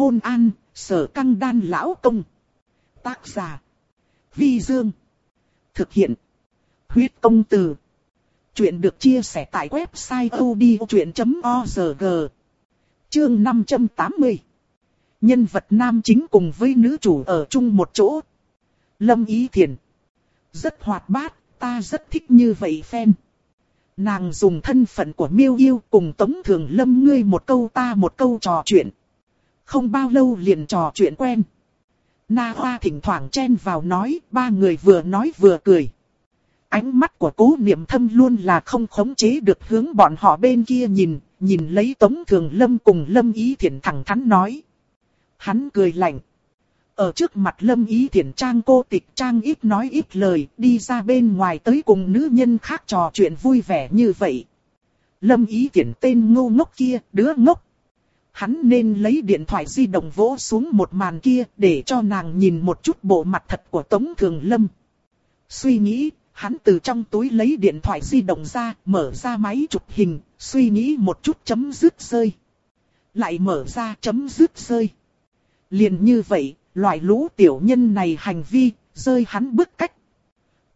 Hôn an, sở căng đan lão công. Tác giả. Vi Dương. Thực hiện. Huyết công từ. Chuyện được chia sẻ tại website odchuyện.org. Chương 580. Nhân vật nam chính cùng với nữ chủ ở chung một chỗ. Lâm Ý Thiền. Rất hoạt bát, ta rất thích như vậy phen Nàng dùng thân phận của miêu yêu cùng Tống Thường Lâm ngươi một câu ta một câu trò chuyện. Không bao lâu liền trò chuyện quen. Na Hoa thỉnh thoảng chen vào nói, ba người vừa nói vừa cười. Ánh mắt của cố niệm thâm luôn là không khống chế được hướng bọn họ bên kia nhìn, nhìn lấy Tống Thường Lâm cùng Lâm Ý Thiển thẳng thắn nói. Hắn cười lạnh. Ở trước mặt Lâm Ý Thiển Trang cô tịch Trang ít nói ít lời, đi ra bên ngoài tới cùng nữ nhân khác trò chuyện vui vẻ như vậy. Lâm Ý Thiển tên ngu ngốc kia, đứa ngốc. Hắn nên lấy điện thoại di động vỗ xuống một màn kia để cho nàng nhìn một chút bộ mặt thật của Tống Thường Lâm. Suy nghĩ, hắn từ trong túi lấy điện thoại di động ra, mở ra máy chụp hình, suy nghĩ một chút chấm dứt rơi. Lại mở ra chấm dứt rơi. Liền như vậy, loại lũ tiểu nhân này hành vi, rơi hắn bức cách.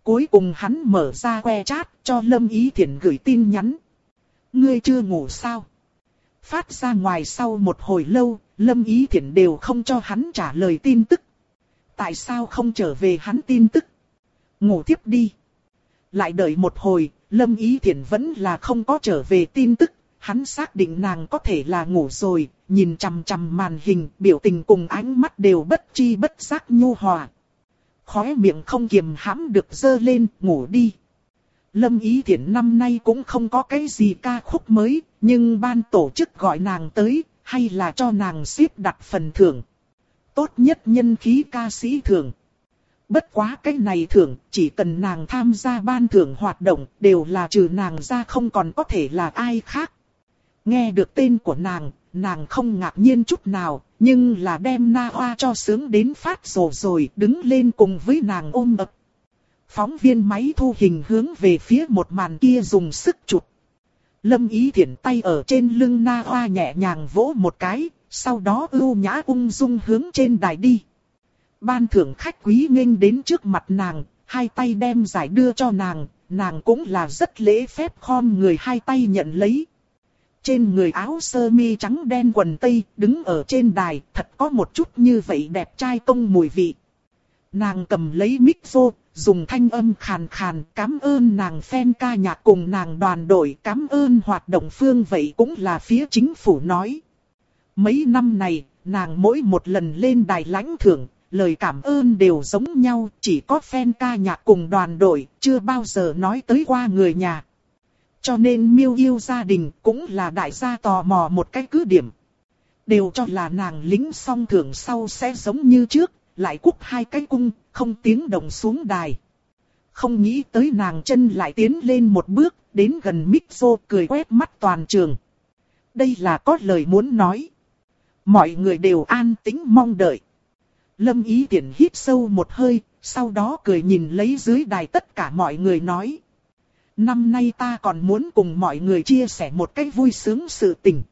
Cuối cùng hắn mở ra que chat cho Lâm Ý Thiển gửi tin nhắn. Ngươi chưa ngủ sao? Phát ra ngoài sau một hồi lâu, Lâm Ý Thiển đều không cho hắn trả lời tin tức. Tại sao không trở về hắn tin tức? Ngủ tiếp đi. Lại đợi một hồi, Lâm Ý Thiển vẫn là không có trở về tin tức. Hắn xác định nàng có thể là ngủ rồi, nhìn chằm chằm màn hình, biểu tình cùng ánh mắt đều bất chi bất giác nhu hòa. Khóe miệng không kiềm hãm được dơ lên, ngủ đi. Lâm Ý Thiển năm nay cũng không có cái gì ca khúc mới, nhưng ban tổ chức gọi nàng tới, hay là cho nàng xếp đặt phần thưởng. Tốt nhất nhân khí ca sĩ thưởng. Bất quá cái này thưởng, chỉ cần nàng tham gia ban thưởng hoạt động, đều là trừ nàng ra không còn có thể là ai khác. Nghe được tên của nàng, nàng không ngạc nhiên chút nào, nhưng là đem na hoa cho sướng đến phát rồ rồi, đứng lên cùng với nàng ôm ập. Phóng viên máy thu hình hướng về phía một màn kia dùng sức chụp. Lâm ý thiển tay ở trên lưng na hoa nhẹ nhàng vỗ một cái, sau đó ưu nhã ung dung hướng trên đài đi. Ban thưởng khách quý nghênh đến trước mặt nàng, hai tay đem giải đưa cho nàng, nàng cũng là rất lễ phép khom người hai tay nhận lấy. Trên người áo sơ mi trắng đen quần tây, đứng ở trên đài, thật có một chút như vậy đẹp trai công mùi vị. Nàng cầm lấy mic vô, dùng thanh âm khàn khàn cảm ơn nàng fan ca nhạc cùng nàng đoàn đội cảm ơn hoạt động phương vậy cũng là phía chính phủ nói. Mấy năm này, nàng mỗi một lần lên đài lãnh thưởng, lời cảm ơn đều giống nhau, chỉ có fan ca nhạc cùng đoàn đội, chưa bao giờ nói tới qua người nhà. Cho nên miêu yêu gia đình cũng là đại gia tò mò một cái cứ điểm. Đều cho là nàng lính xong thưởng sau sẽ giống như trước, lại cúc hai cái cung, không tiếng động xuống đài. Không nghĩ tới nàng chân lại tiến lên một bước, đến gần Mixo cười quét mắt toàn trường. Đây là có lời muốn nói. Mọi người đều an tĩnh mong đợi. Lâm ý tiện hít sâu một hơi, sau đó cười nhìn lấy dưới đài tất cả mọi người nói. Năm nay ta còn muốn cùng mọi người chia sẻ một cái vui sướng sự tình.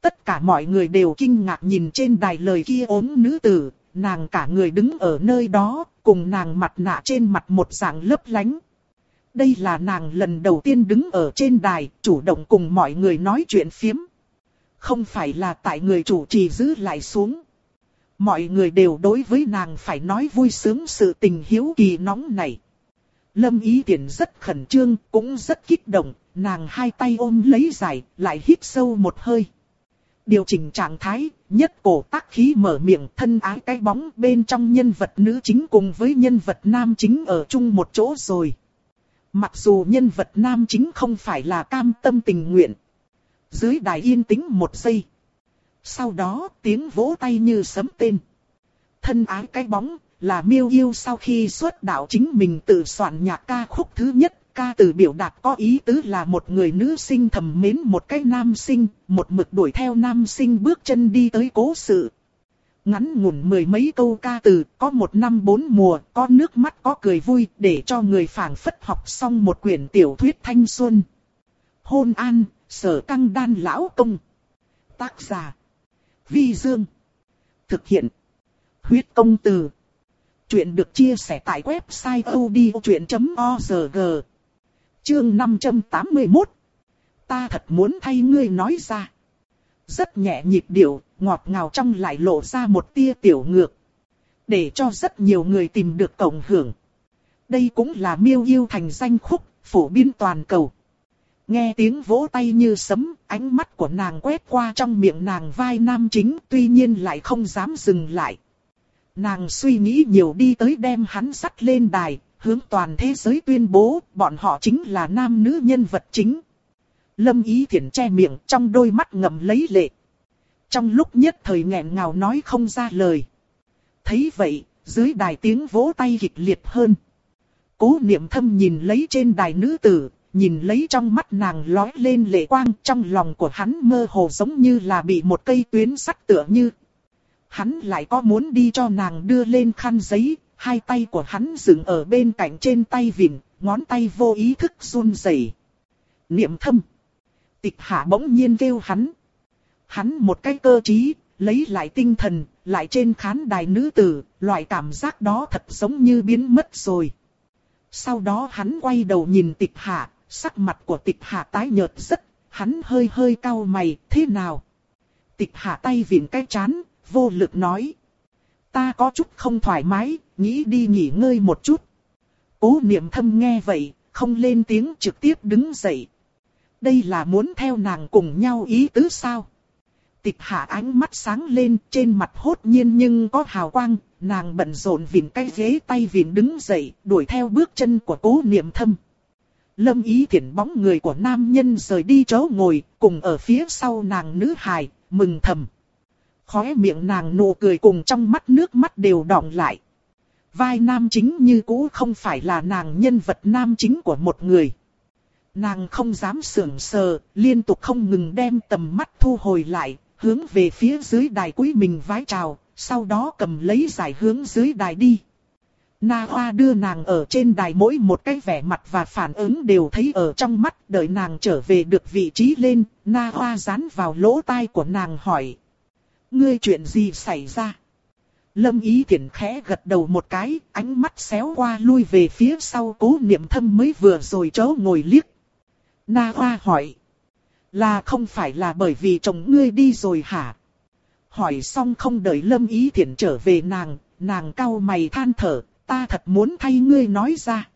Tất cả mọi người đều kinh ngạc nhìn trên đài lời kia ốm nữ tử, nàng cả người đứng ở nơi đó, cùng nàng mặt nạ trên mặt một dạng lấp lánh. Đây là nàng lần đầu tiên đứng ở trên đài, chủ động cùng mọi người nói chuyện phiếm. Không phải là tại người chủ trì giữ lại xuống. Mọi người đều đối với nàng phải nói vui sướng sự tình hiếu kỳ nóng này. Lâm ý tiện rất khẩn trương, cũng rất kích động, nàng hai tay ôm lấy giải, lại hít sâu một hơi. Điều chỉnh trạng thái, nhất cổ tác khí mở miệng thân ái cái bóng bên trong nhân vật nữ chính cùng với nhân vật nam chính ở chung một chỗ rồi. Mặc dù nhân vật nam chính không phải là cam tâm tình nguyện. Dưới đài yên tĩnh một giây. Sau đó tiếng vỗ tay như sấm tên. Thân ái cái bóng là miêu yêu sau khi xuất đạo chính mình tự soạn nhạc ca khúc thứ nhất ca từ biểu đạt có ý tứ là một người nữ sinh thầm mến một cái nam sinh, một mực đuổi theo nam sinh bước chân đi tới cố sự. Ngắn ngủn mười mấy câu ca từ, có một năm bốn mùa, có nước mắt có cười vui, để cho người phảng phất học xong một quyển tiểu thuyết thanh xuân. Hôn an, sở căng đan lão công. Tác giả. Vi Dương. Thực hiện. Huyết công từ. Chuyện được chia sẻ tại website odchuyện.org. Chương 581. Ta thật muốn thay ngươi nói ra. Rất nhẹ nhịp điệu, ngọt ngào trong lại lộ ra một tia tiểu ngược. Để cho rất nhiều người tìm được cộng hưởng. Đây cũng là miêu yêu thành danh khúc, phổ biến toàn cầu. Nghe tiếng vỗ tay như sấm, ánh mắt của nàng quét qua trong miệng nàng vai nam chính tuy nhiên lại không dám dừng lại. Nàng suy nghĩ nhiều đi tới đem hắn sắt lên đài, hướng toàn thế giới tuyên bố bọn họ chính là nam nữ nhân vật chính. Lâm ý thiển che miệng trong đôi mắt ngậm lấy lệ. Trong lúc nhất thời nghẹn ngào nói không ra lời. Thấy vậy, dưới đài tiếng vỗ tay kịch liệt hơn. Cố niệm thâm nhìn lấy trên đài nữ tử, nhìn lấy trong mắt nàng lói lên lệ quang trong lòng của hắn mơ hồ giống như là bị một cây tuyến sắt tựa như. Hắn lại có muốn đi cho nàng đưa lên khăn giấy, hai tay của hắn dừng ở bên cạnh trên tay vịn, ngón tay vô ý thức run rẩy. Niệm thâm. Tịch hạ bỗng nhiên kêu hắn. Hắn một cái cơ trí, lấy lại tinh thần, lại trên khán đài nữ tử, loại cảm giác đó thật giống như biến mất rồi. Sau đó hắn quay đầu nhìn tịch hạ, sắc mặt của tịch hạ tái nhợt rất, hắn hơi hơi cau mày, thế nào? Tịch hạ tay vịn cái chán, vô lực nói. Ta có chút không thoải mái, nghĩ đi nghỉ ngơi một chút. Cố niệm thâm nghe vậy, không lên tiếng trực tiếp đứng dậy. Đây là muốn theo nàng cùng nhau ý tứ sao? Tịch hạ ánh mắt sáng lên trên mặt hốt nhiên nhưng có hào quang, nàng bận rộn vịn cái ghế tay vịn đứng dậy, đuổi theo bước chân của cố niệm thâm. Lâm ý thiện bóng người của nam nhân rời đi chỗ ngồi, cùng ở phía sau nàng nữ hài, mừng thầm. Khóe miệng nàng nụ cười cùng trong mắt nước mắt đều đọng lại. Vai nam chính như cũ không phải là nàng nhân vật nam chính của một người. Nàng không dám sưởng sờ, liên tục không ngừng đem tầm mắt thu hồi lại, hướng về phía dưới đài quý mình vái chào, sau đó cầm lấy giải hướng dưới đài đi. Na Hoa đưa nàng ở trên đài mỗi một cái vẻ mặt và phản ứng đều thấy ở trong mắt, đợi nàng trở về được vị trí lên, Na Hoa dán vào lỗ tai của nàng hỏi. Ngươi chuyện gì xảy ra? Lâm Ý Thiển khẽ gật đầu một cái, ánh mắt xéo qua lui về phía sau cố niệm thâm mới vừa rồi chớ ngồi liếc. Na Hoa hỏi. Là không phải là bởi vì chồng ngươi đi rồi hả? Hỏi xong không đợi Lâm Ý Thiển trở về nàng, nàng cau mày than thở, ta thật muốn thay ngươi nói ra.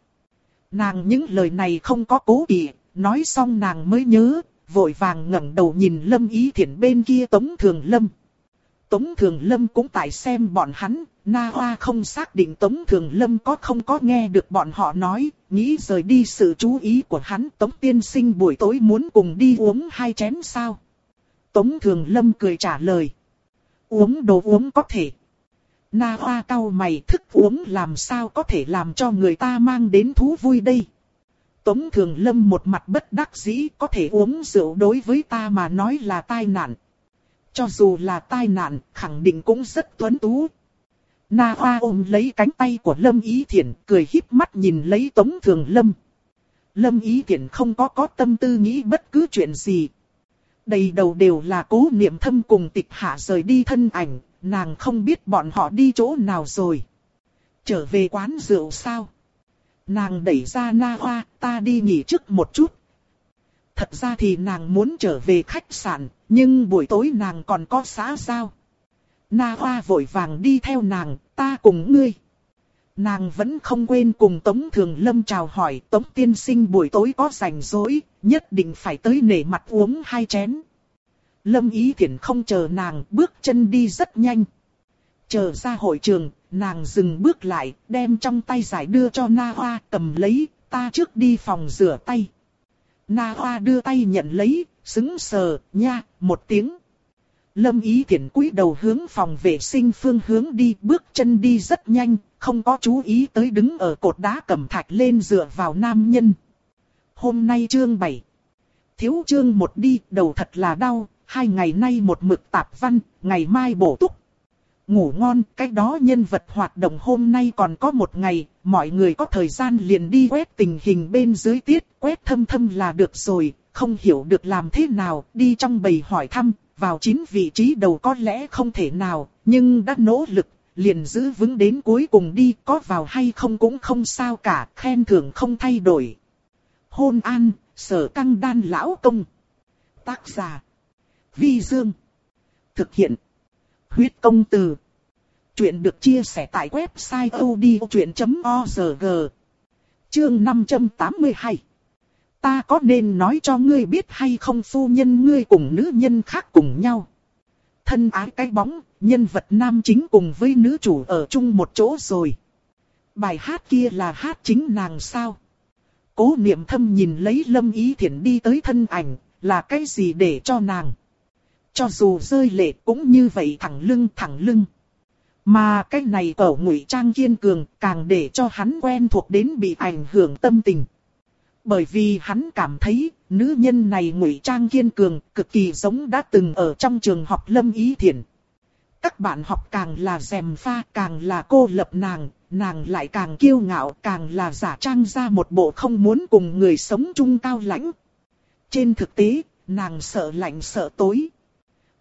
Nàng những lời này không có cố kỵ, nói xong nàng mới nhớ, vội vàng ngẩng đầu nhìn Lâm Ý Thiển bên kia Tống Thường Lâm. Tống Thường Lâm cũng tại xem bọn hắn, Na Hoa không xác định Tống Thường Lâm có không có nghe được bọn họ nói, nghĩ rời đi sự chú ý của hắn. Tống Tiên Sinh buổi tối muốn cùng đi uống hai chén sao? Tống Thường Lâm cười trả lời. Uống đồ uống có thể. Na Hoa cau mày thức uống làm sao có thể làm cho người ta mang đến thú vui đây. Tống Thường Lâm một mặt bất đắc dĩ có thể uống rượu đối với ta mà nói là tai nạn. Cho dù là tai nạn, khẳng định cũng rất tuấn tú. Na Hoa ôm lấy cánh tay của Lâm Ý Thiển, cười híp mắt nhìn lấy Tống Thường Lâm. Lâm Ý Thiển không có có tâm tư nghĩ bất cứ chuyện gì. Đầy đầu đều là cố niệm thâm cùng tịch hạ rời đi thân ảnh, nàng không biết bọn họ đi chỗ nào rồi. Trở về quán rượu sao? Nàng đẩy ra Na Hoa, ta đi nghỉ trước một chút, Thật ra thì nàng muốn trở về khách sạn, nhưng buổi tối nàng còn có xã giao. Na Hoa vội vàng đi theo nàng, ta cùng ngươi. Nàng vẫn không quên cùng Tống Thường Lâm chào hỏi Tống Tiên Sinh buổi tối có rảnh rỗi, nhất định phải tới nể mặt uống hai chén. Lâm Ý Thiển không chờ nàng, bước chân đi rất nhanh. Chờ ra hội trường, nàng dừng bước lại, đem trong tay giải đưa cho Na Hoa cầm lấy, ta trước đi phòng rửa tay. Na Hoa đưa tay nhận lấy, xứng sờ, nha, một tiếng. Lâm Ý Thiển cúi đầu hướng phòng vệ sinh phương hướng đi, bước chân đi rất nhanh, không có chú ý tới đứng ở cột đá cầm thạch lên dựa vào nam nhân. Hôm nay chương 7. Thiếu chương một đi, đầu thật là đau, hai ngày nay một mực tạp văn, ngày mai bổ túc. Ngủ ngon, cách đó nhân vật hoạt động hôm nay còn có một ngày, mọi người có thời gian liền đi quét tình hình bên dưới tiết, quét thâm thâm là được rồi, không hiểu được làm thế nào, đi trong bầy hỏi thăm, vào chín vị trí đầu có lẽ không thể nào, nhưng đã nỗ lực, liền giữ vững đến cuối cùng đi, có vào hay không cũng không sao cả, khen thưởng không thay đổi. Hôn an, sở căng đan lão công. Tác giả. Vi Dương. Thực hiện. Huyết công từ. Chuyện được chia sẻ tại website odchuyện.org. Chương 582. Ta có nên nói cho ngươi biết hay không phu nhân ngươi cùng nữ nhân khác cùng nhau. Thân ái cái bóng, nhân vật nam chính cùng với nữ chủ ở chung một chỗ rồi. Bài hát kia là hát chính nàng sao? Cố niệm thâm nhìn lấy lâm ý thiện đi tới thân ảnh, là cái gì để cho nàng? Cho dù rơi lệ cũng như vậy thẳng lưng thẳng lưng. Mà cái này cẩu ngụy trang kiên cường càng để cho hắn quen thuộc đến bị ảnh hưởng tâm tình. Bởi vì hắn cảm thấy nữ nhân này ngụy trang kiên cường cực kỳ giống đã từng ở trong trường học lâm ý thiện. Các bạn học càng là dèm pha càng là cô lập nàng, nàng lại càng kiêu ngạo càng là giả trang ra một bộ không muốn cùng người sống chung cao lãnh. Trên thực tế, nàng sợ lạnh sợ tối.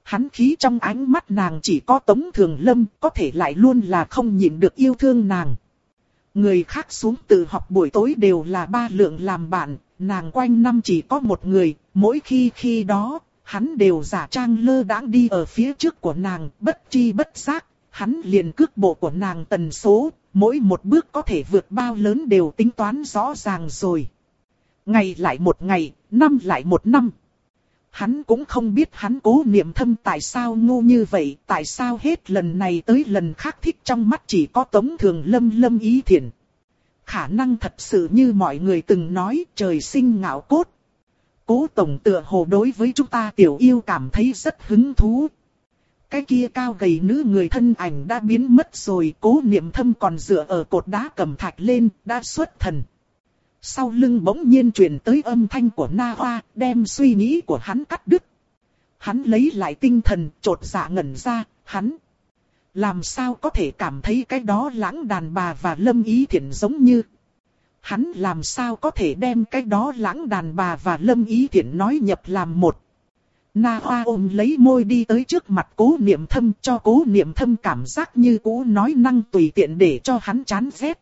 Hắn khí trong ánh mắt nàng chỉ có tống thường lâm, có thể lại luôn là không nhịn được yêu thương nàng. Người khác xuống từ học buổi tối đều là ba lượng làm bạn, nàng quanh năm chỉ có một người, mỗi khi khi đó, hắn đều giả trang lơ đãng đi ở phía trước của nàng, bất chi bất giác, hắn liền cước bộ của nàng tần số, mỗi một bước có thể vượt bao lớn đều tính toán rõ ràng rồi. Ngày lại một ngày, năm lại một năm. Hắn cũng không biết hắn cố niệm thâm tại sao ngu như vậy, tại sao hết lần này tới lần khác thích trong mắt chỉ có tống thường lâm lâm ý thiện. Khả năng thật sự như mọi người từng nói trời sinh ngạo cốt. Cố tổng tựa hồ đối với chúng ta tiểu yêu cảm thấy rất hứng thú. Cái kia cao gầy nữ người thân ảnh đã biến mất rồi, cố niệm thâm còn dựa ở cột đá cầm thạch lên, đã xuất thần. Sau lưng bỗng nhiên truyền tới âm thanh của Na Hoa, đem suy nghĩ của hắn cắt đứt. Hắn lấy lại tinh thần, trột dạ ngẩn ra, hắn. Làm sao có thể cảm thấy cái đó lãng đàn bà và lâm ý thiện giống như. Hắn làm sao có thể đem cái đó lãng đàn bà và lâm ý thiện nói nhập làm một. Na Hoa ôm lấy môi đi tới trước mặt cố niệm thâm cho cố niệm thâm cảm giác như cố nói năng tùy tiện để cho hắn chán ghét.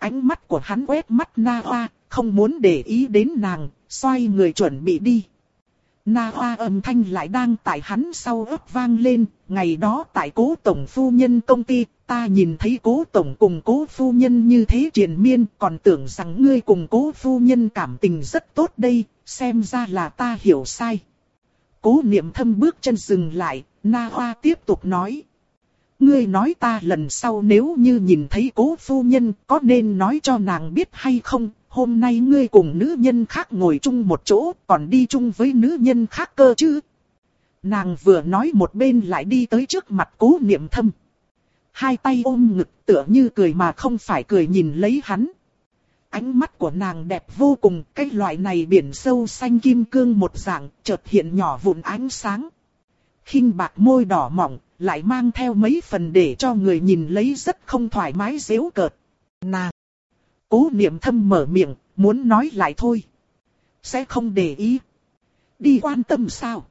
Ánh mắt của hắn quét mắt Na Hoa, không muốn để ý đến nàng, xoay người chuẩn bị đi. Na Hoa âm thanh lại đang tại hắn sau ấp vang lên, ngày đó tại cố tổng phu nhân công ty, ta nhìn thấy cố tổng cùng cố phu nhân như thế triền miên, còn tưởng rằng ngươi cùng cố phu nhân cảm tình rất tốt đây, xem ra là ta hiểu sai. Cố niệm thâm bước chân dừng lại, Na Hoa tiếp tục nói. Ngươi nói ta lần sau nếu như nhìn thấy cố phu nhân có nên nói cho nàng biết hay không, hôm nay ngươi cùng nữ nhân khác ngồi chung một chỗ còn đi chung với nữ nhân khác cơ chứ. Nàng vừa nói một bên lại đi tới trước mặt cố niệm thâm. Hai tay ôm ngực tựa như cười mà không phải cười nhìn lấy hắn. Ánh mắt của nàng đẹp vô cùng, cái loại này biển sâu xanh kim cương một dạng, chợt hiện nhỏ vụn ánh sáng. khinh bạc môi đỏ mỏng, lại mang theo mấy phần để cho người nhìn lấy rất không thoải mái dễu cợt. Nàng! Cố niệm thâm mở miệng, muốn nói lại thôi. Sẽ không để ý. Đi quan tâm sao?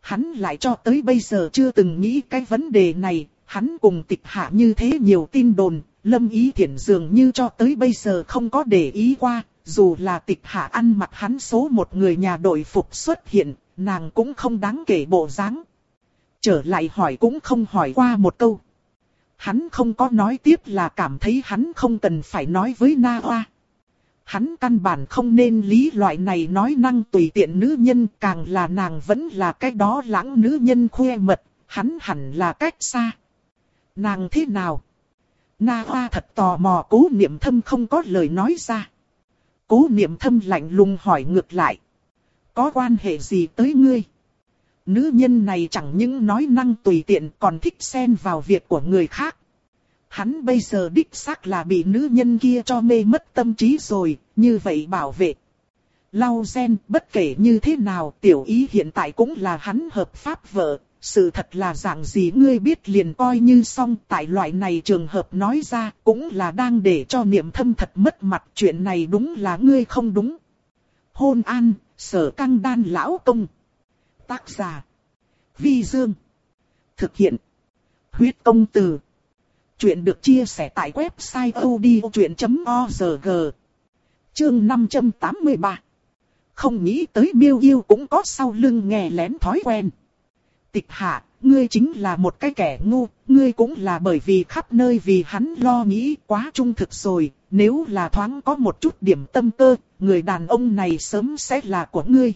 Hắn lại cho tới bây giờ chưa từng nghĩ cái vấn đề này, hắn cùng tịch hạ như thế nhiều tin đồn, lâm ý thiện dường như cho tới bây giờ không có để ý qua, dù là tịch hạ ăn mặc hắn số một người nhà đội phục xuất hiện, nàng cũng không đáng kể bộ dáng. Trở lại hỏi cũng không hỏi qua một câu. Hắn không có nói tiếp là cảm thấy hắn không cần phải nói với Na Hoa. Hắn căn bản không nên lý loại này nói năng tùy tiện nữ nhân càng là nàng vẫn là cái đó lãng nữ nhân khoe mật, hắn hẳn là cách xa. Nàng thế nào? Na Hoa thật tò mò cố niệm thâm không có lời nói ra. Cố niệm thâm lạnh lùng hỏi ngược lại. Có quan hệ gì tới ngươi? Nữ nhân này chẳng những nói năng tùy tiện còn thích xen vào việc của người khác. Hắn bây giờ đích xác là bị nữ nhân kia cho mê mất tâm trí rồi, như vậy bảo vệ. Lau gen, bất kể như thế nào, tiểu ý hiện tại cũng là hắn hợp pháp vợ, sự thật là dạng gì ngươi biết liền coi như xong, tại loại này trường hợp nói ra, cũng là đang để cho niệm thâm thật mất mặt, chuyện này đúng là ngươi không đúng. Hôn an, sở căng đan lão công. Tác giả. Vi Dương. Thực hiện. Huyết công từ. Chuyện được chia sẻ tại website odchuyện.org. Chương 583. Không nghĩ tới miêu yêu cũng có sau lưng nghe lén thói quen. Tịch hạ, ngươi chính là một cái kẻ ngu, ngươi cũng là bởi vì khắp nơi vì hắn lo nghĩ quá trung thực rồi, nếu là thoáng có một chút điểm tâm cơ, người đàn ông này sớm sẽ là của ngươi.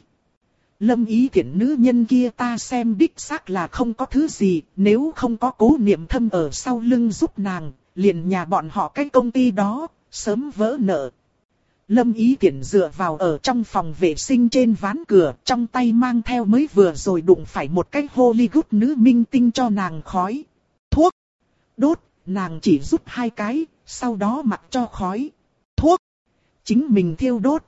Lâm ý thiện nữ nhân kia ta xem đích xác là không có thứ gì, nếu không có cố niệm thâm ở sau lưng giúp nàng, liền nhà bọn họ cái công ty đó, sớm vỡ nợ. Lâm ý tiện dựa vào ở trong phòng vệ sinh trên ván cửa, trong tay mang theo mới vừa rồi đụng phải một cái Hollywood nữ minh tinh cho nàng khói. Thuốc. Đốt, nàng chỉ rút hai cái, sau đó mặc cho khói. Thuốc. Chính mình thiêu đốt.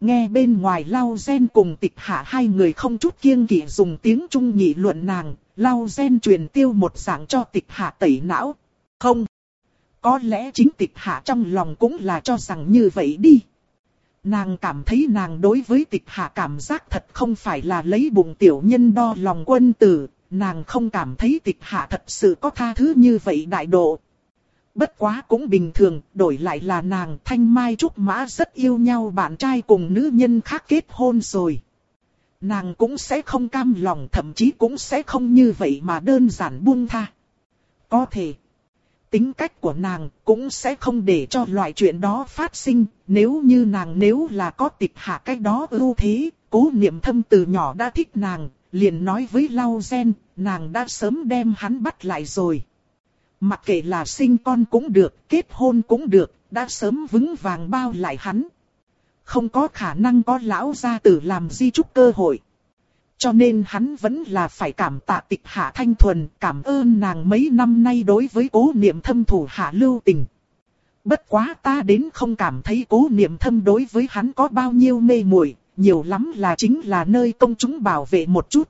Nghe bên ngoài lau gen cùng tịch hạ hai người không chút kiêng kỵ dùng tiếng Trung nhị luận nàng, lau gen truyền tiêu một dạng cho tịch hạ tẩy não. Không. Có lẽ chính tịch hạ trong lòng cũng là cho rằng như vậy đi. Nàng cảm thấy nàng đối với tịch hạ cảm giác thật không phải là lấy bụng tiểu nhân đo lòng quân tử, nàng không cảm thấy tịch hạ thật sự có tha thứ như vậy đại độ. Bất quá cũng bình thường, đổi lại là nàng thanh mai trúc mã rất yêu nhau bạn trai cùng nữ nhân khác kết hôn rồi. Nàng cũng sẽ không cam lòng thậm chí cũng sẽ không như vậy mà đơn giản buông tha. Có thể tính cách của nàng cũng sẽ không để cho loại chuyện đó phát sinh, nếu như nàng nếu là có tịch hạ cách đó ưu thế, cố niệm thâm từ nhỏ đã thích nàng, liền nói với Lau Gen, nàng đã sớm đem hắn bắt lại rồi. Mặc kệ là sinh con cũng được, kết hôn cũng được, đã sớm vững vàng bao lại hắn. Không có khả năng có lão gia tử làm di trúc cơ hội. Cho nên hắn vẫn là phải cảm tạ tịch hạ thanh thuần, cảm ơn nàng mấy năm nay đối với cố niệm thâm thủ hạ lưu tình. Bất quá ta đến không cảm thấy cố niệm thâm đối với hắn có bao nhiêu mê muội, nhiều lắm là chính là nơi công chúng bảo vệ một chút.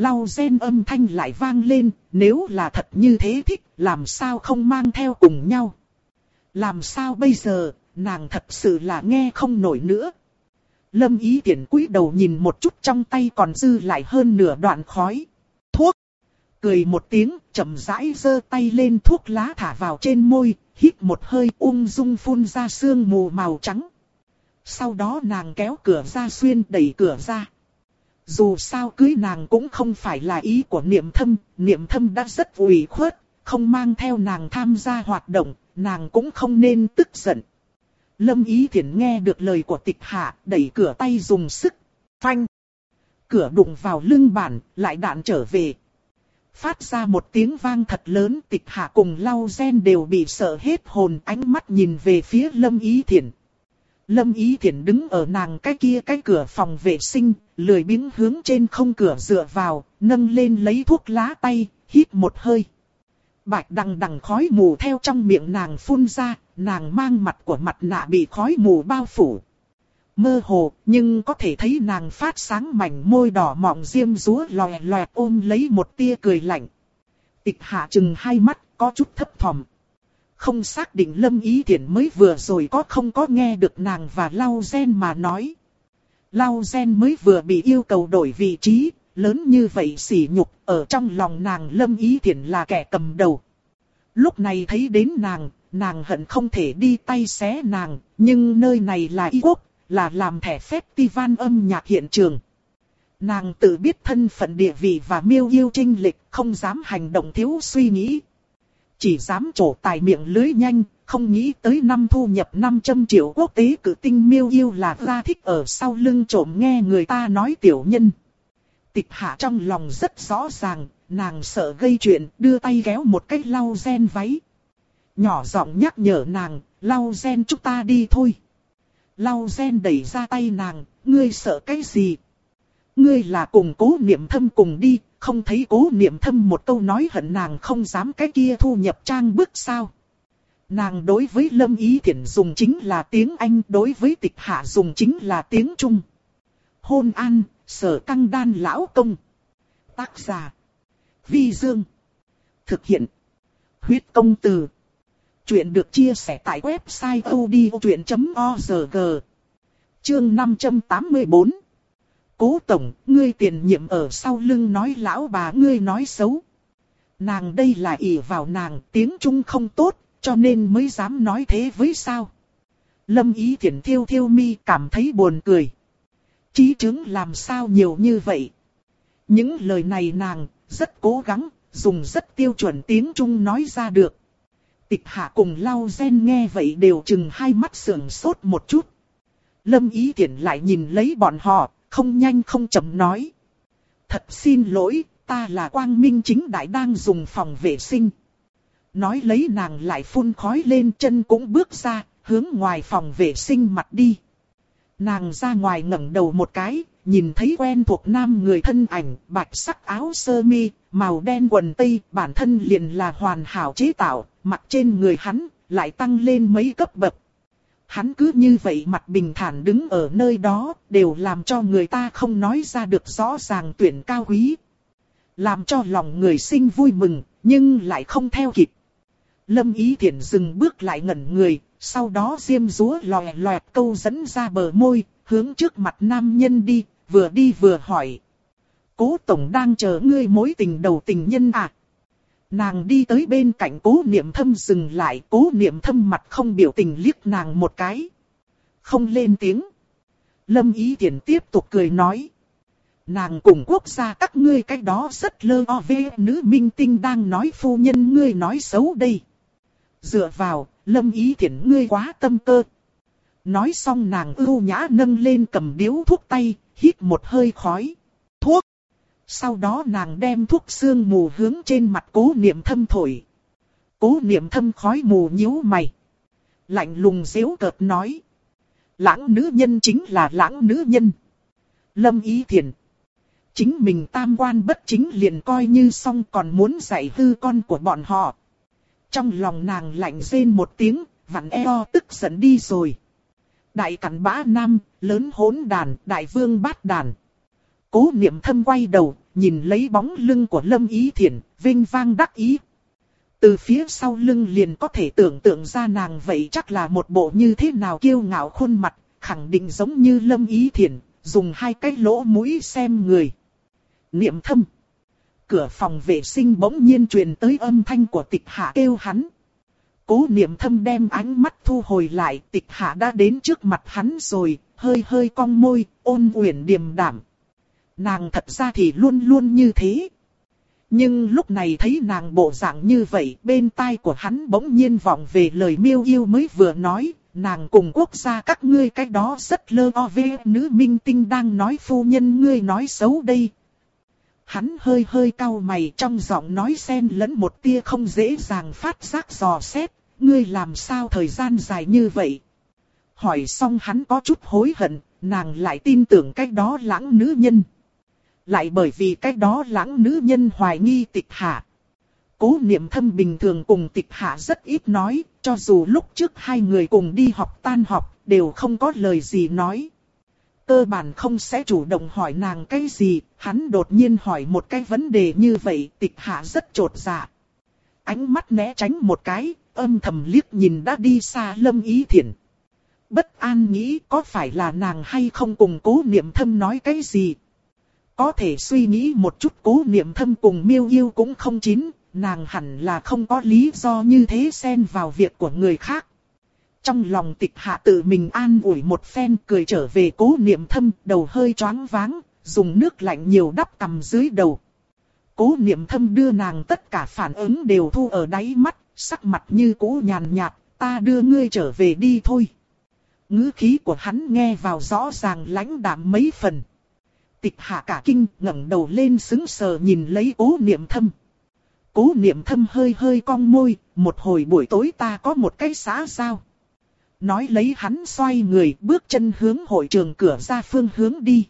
Lau gen âm thanh lại vang lên, nếu là thật như thế thích, làm sao không mang theo cùng nhau. Làm sao bây giờ, nàng thật sự là nghe không nổi nữa. Lâm ý tiện cúi đầu nhìn một chút trong tay còn dư lại hơn nửa đoạn khói. Thuốc. Cười một tiếng, chậm rãi giơ tay lên thuốc lá thả vào trên môi, hít một hơi ung dung phun ra sương mù màu trắng. Sau đó nàng kéo cửa ra xuyên đẩy cửa ra. Dù sao cưới nàng cũng không phải là ý của niệm thâm, niệm thâm đã rất ủy khuất, không mang theo nàng tham gia hoạt động, nàng cũng không nên tức giận. Lâm Ý Thiển nghe được lời của tịch hạ, đẩy cửa tay dùng sức, phanh. Cửa đụng vào lưng bản, lại đạn trở về. Phát ra một tiếng vang thật lớn tịch hạ cùng lau gen đều bị sợ hết hồn ánh mắt nhìn về phía Lâm Ý Thiển. Lâm Ý Thiển đứng ở nàng cái kia cái cửa phòng vệ sinh, lười biếng hướng trên không cửa dựa vào, nâng lên lấy thuốc lá tay, hít một hơi. Bạch đằng đằng khói mù theo trong miệng nàng phun ra, nàng mang mặt của mặt nạ bị khói mù bao phủ. Mơ hồ, nhưng có thể thấy nàng phát sáng mảnh môi đỏ mọng diêm rúa lòe lòe ôm lấy một tia cười lạnh. Tịch hạ chừng hai mắt, có chút thấp thỏm. Không xác định lâm ý thiển mới vừa rồi có không có nghe được nàng và lau gen mà nói. Lau gen mới vừa bị yêu cầu đổi vị trí, lớn như vậy sỉ nhục, ở trong lòng nàng lâm ý thiển là kẻ cầm đầu. Lúc này thấy đến nàng, nàng hận không thể đi tay xé nàng, nhưng nơi này là y quốc, là làm thẻ phép ti van âm nhạc hiện trường. Nàng tự biết thân phận địa vị và miêu yêu trinh lịch, không dám hành động thiếu suy nghĩ. Chỉ dám trổ tài miệng lưới nhanh, không nghĩ tới năm thu nhập 500 triệu quốc tế cử tinh miêu yêu là ra thích ở sau lưng trộm nghe người ta nói tiểu nhân. Tịch hạ trong lòng rất rõ ràng, nàng sợ gây chuyện, đưa tay kéo một cái lau gen váy. Nhỏ giọng nhắc nhở nàng, lau gen chúng ta đi thôi. Lau gen đẩy ra tay nàng, ngươi sợ cái gì? Ngươi là cùng cố niệm thâm cùng đi, không thấy cố niệm thâm một câu nói hận nàng không dám cái kia thu nhập trang bức sao? Nàng đối với Lâm Ý Thiển dùng chính là tiếng Anh, đối với tịch hạ dùng chính là tiếng Trung. Hôn an, sở căng đan lão công. Tác giả. Vi Dương. Thực hiện. Huyết công từ. Chuyện được chia sẻ tại website odchuyện.org. Chương 584. Cố tổng, ngươi tiền nhiệm ở sau lưng nói lão bà ngươi nói xấu. Nàng đây là ỷ vào nàng, tiếng Trung không tốt, cho nên mới dám nói thế với sao. Lâm ý thiện thiêu thiêu mi cảm thấy buồn cười. Chí chứng làm sao nhiều như vậy. Những lời này nàng rất cố gắng, dùng rất tiêu chuẩn tiếng Trung nói ra được. Tịch hạ cùng lau gen nghe vậy đều chừng hai mắt sườn sốt một chút. Lâm ý tiện lại nhìn lấy bọn họ, không nhanh không chậm nói. Thật xin lỗi, ta là quang minh chính đại đang dùng phòng vệ sinh. Nói lấy nàng lại phun khói lên chân cũng bước ra, hướng ngoài phòng vệ sinh mặt đi. Nàng ra ngoài ngẩng đầu một cái, nhìn thấy quen thuộc nam người thân ảnh, bạch sắc áo sơ mi, màu đen quần tây, bản thân liền là hoàn hảo chế tạo, mặt trên người hắn, lại tăng lên mấy cấp bậc. Hắn cứ như vậy mặt bình thản đứng ở nơi đó, đều làm cho người ta không nói ra được rõ ràng tuyển cao quý. Làm cho lòng người sinh vui mừng, nhưng lại không theo kịp. Lâm Ý Thiển dừng bước lại ngẩn người, sau đó diêm rúa lòe loẹt câu dẫn ra bờ môi, hướng trước mặt nam nhân đi, vừa đi vừa hỏi. Cố Tổng đang chờ ngươi mối tình đầu tình nhân à? Nàng đi tới bên cạnh cố niệm thâm dừng lại, cố niệm thâm mặt không biểu tình liếc nàng một cái. Không lên tiếng. Lâm Ý Thiển tiếp tục cười nói. Nàng cùng quốc gia các ngươi cách đó rất lơ o vê nữ minh tinh đang nói phu nhân ngươi nói xấu đây. Dựa vào, lâm ý thiện ngươi quá tâm cơ. Nói xong nàng ưu nhã nâng lên cầm điếu thuốc tay, hít một hơi khói. Sau đó nàng đem thuốc xương mù hướng trên mặt cố niệm thâm thổi. Cố niệm thâm khói mù nhíu mày. Lạnh lùng dễu cợt nói. Lãng nữ nhân chính là lãng nữ nhân. Lâm ý thiền, Chính mình tam quan bất chính liền coi như xong còn muốn dạy hư con của bọn họ. Trong lòng nàng lạnh rên một tiếng, vặn eo tức giận đi rồi. Đại cắn bã nam, lớn hỗn đàn, đại vương bát đàn. Cố niệm thâm quay đầu, nhìn lấy bóng lưng của Lâm Ý Thiển, vinh vang đắc ý. Từ phía sau lưng liền có thể tưởng tượng ra nàng vậy chắc là một bộ như thế nào kiêu ngạo khuôn mặt, khẳng định giống như Lâm Ý Thiển, dùng hai cái lỗ mũi xem người. Niệm thâm cửa phòng vệ sinh bỗng nhiên truyền tới âm thanh của tịch hạ kêu hắn. Cố niệm thâm đem ánh mắt thu hồi lại, tịch hạ đã đến trước mặt hắn rồi, hơi hơi cong môi, ôn uyển điềm đạm. Nàng thật ra thì luôn luôn như thế. Nhưng lúc này thấy nàng bộ dạng như vậy, bên tai của hắn bỗng nhiên vọng về lời miêu yêu mới vừa nói, nàng cùng quốc gia các ngươi cái đó rất lơ o vê nữ minh tinh đang nói phu nhân ngươi nói xấu đây, Hắn hơi hơi cau mày trong giọng nói xen lẫn một tia không dễ dàng phát giác dò xét, ngươi làm sao thời gian dài như vậy. Hỏi xong hắn có chút hối hận, nàng lại tin tưởng cái đó lãng nữ nhân. Lại bởi vì cách đó lãng nữ nhân hoài nghi tịch hạ. Cố niệm thâm bình thường cùng tịch hạ rất ít nói, cho dù lúc trước hai người cùng đi học tan học, đều không có lời gì nói cơ bản không sẽ chủ động hỏi nàng cái gì, hắn đột nhiên hỏi một cái vấn đề như vậy, tịch hạ rất trột dạ. Ánh mắt né tránh một cái, âm thầm liếc nhìn đã đi xa lâm ý thiện. Bất an nghĩ có phải là nàng hay không cùng cố niệm thâm nói cái gì. Có thể suy nghĩ một chút cố niệm thâm cùng miêu yêu cũng không chín, nàng hẳn là không có lý do như thế xen vào việc của người khác. Trong lòng tịch hạ tự mình an ủi một phen cười trở về cố niệm thâm, đầu hơi choáng váng, dùng nước lạnh nhiều đắp cầm dưới đầu. Cố niệm thâm đưa nàng tất cả phản ứng đều thu ở đáy mắt, sắc mặt như cũ nhàn nhạt, ta đưa ngươi trở về đi thôi. ngữ khí của hắn nghe vào rõ ràng lãnh đạm mấy phần. Tịch hạ cả kinh ngẩng đầu lên sững sờ nhìn lấy cố niệm thâm. Cố niệm thâm hơi hơi cong môi, một hồi buổi tối ta có một cái xã giao. Nói lấy hắn xoay người bước chân hướng hội trường cửa ra phương hướng đi.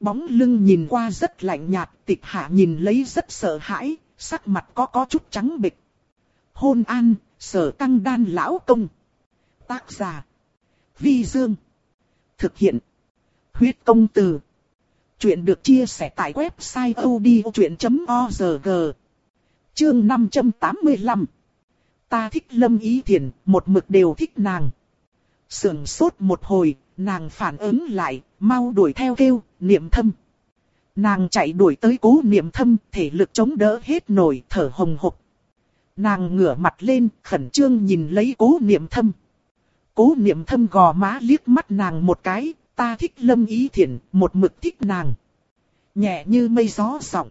Bóng lưng nhìn qua rất lạnh nhạt, tịch hạ nhìn lấy rất sợ hãi, sắc mặt có có chút trắng bịch Hôn an, sở tăng đan lão công. Tác giả. Vi Dương. Thực hiện. Huyết công từ. Chuyện được chia sẻ tại website odchuyện.org. Chương 585. Ta thích Lâm Ý Thiền, một mực đều thích nàng. Sườn sốt một hồi, nàng phản ứng lại, mau đuổi theo kêu, niệm thâm. Nàng chạy đuổi tới cố niệm thâm, thể lực chống đỡ hết nổi, thở hồng hộc. Nàng ngửa mặt lên, khẩn trương nhìn lấy cố niệm thâm. Cố niệm thâm gò má liếc mắt nàng một cái, ta thích lâm ý thiện, một mực thích nàng. Nhẹ như mây gió giọng.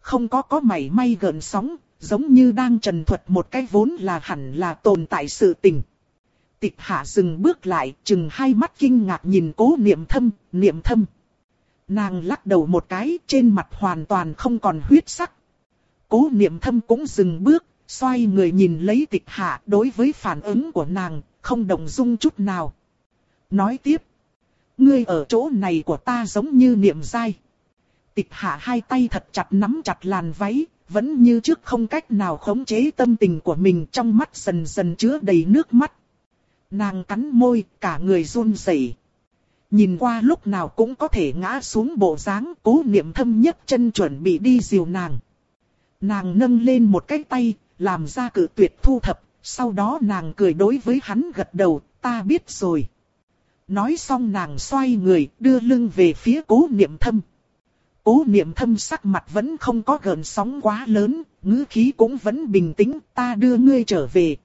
Không có có mảy may gần sóng, giống như đang trần thuật một cái vốn là hẳn là tồn tại sự tình. Tịch hạ dừng bước lại, chừng hai mắt kinh ngạc nhìn cố niệm thâm, niệm thâm. Nàng lắc đầu một cái, trên mặt hoàn toàn không còn huyết sắc. Cố niệm thâm cũng dừng bước, xoay người nhìn lấy tịch hạ đối với phản ứng của nàng, không đồng dung chút nào. Nói tiếp, ngươi ở chỗ này của ta giống như niệm dai. Tịch hạ hai tay thật chặt nắm chặt làn váy, vẫn như trước không cách nào khống chế tâm tình của mình trong mắt dần dần chứa đầy nước mắt. Nàng cắn môi, cả người run rẩy. Nhìn qua lúc nào cũng có thể ngã xuống bộ dáng cố niệm thâm nhất chân chuẩn bị đi dìu nàng. Nàng nâng lên một cái tay, làm ra cử tuyệt thu thập, sau đó nàng cười đối với hắn gật đầu, ta biết rồi. Nói xong nàng xoay người, đưa lưng về phía cố niệm thâm. Cố niệm thâm sắc mặt vẫn không có gợn sóng quá lớn, ngữ khí cũng vẫn bình tĩnh, ta đưa ngươi trở về.